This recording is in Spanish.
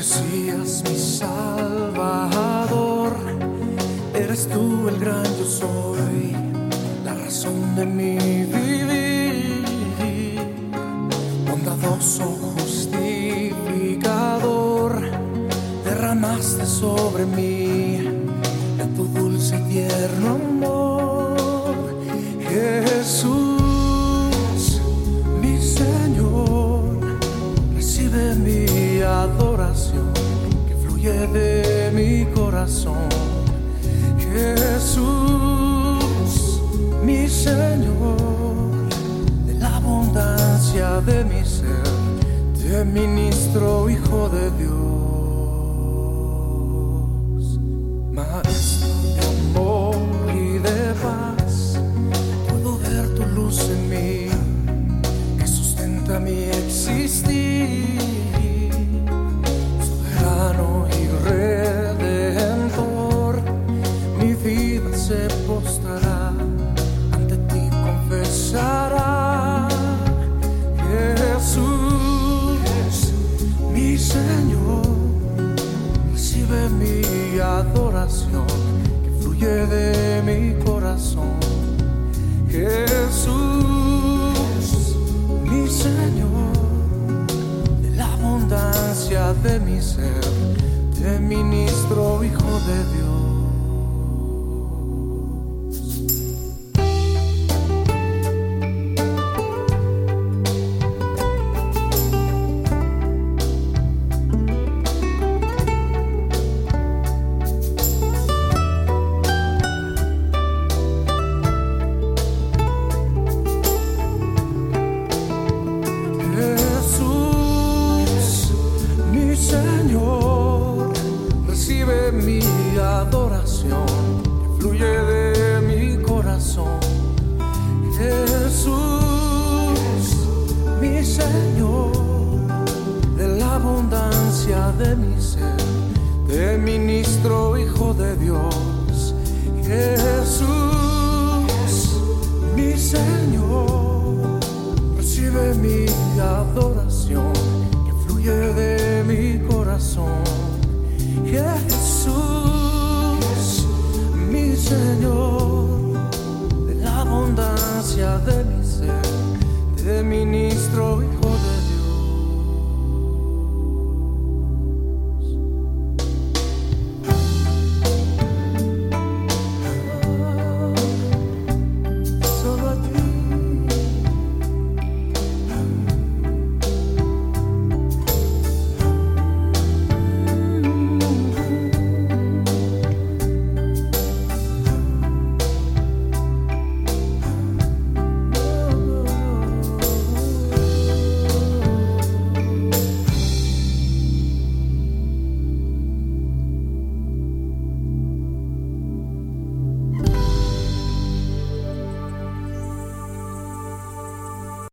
Mesías, mi Salvador, eres tú el gran yo soy, la razón de mi vivir, bondadoso justificador, derramaste sobre mí de tu dulce y tierno amor, Jesús, mi Señor, recibe mi adoración que fluye de mi corazón. Jesús, Señor, de la abundancia de mi ser, te ministro, Hijo de Dios. Maestro de amor y de paz, puedo ver tu luz en mí que sustenta mi existir. Adoración que fluye de mi corazón. Jesús, mi Señor, de la abundancia de mi ser, te ministro, Hijo de Dios. De mi ser, te ministro, Hijo de Dios. Jesús, mi Señor, recibe mi adoración que fluye de mi corazón. Jesús, mi Señor, de la abundancia de mi ser, te ministro,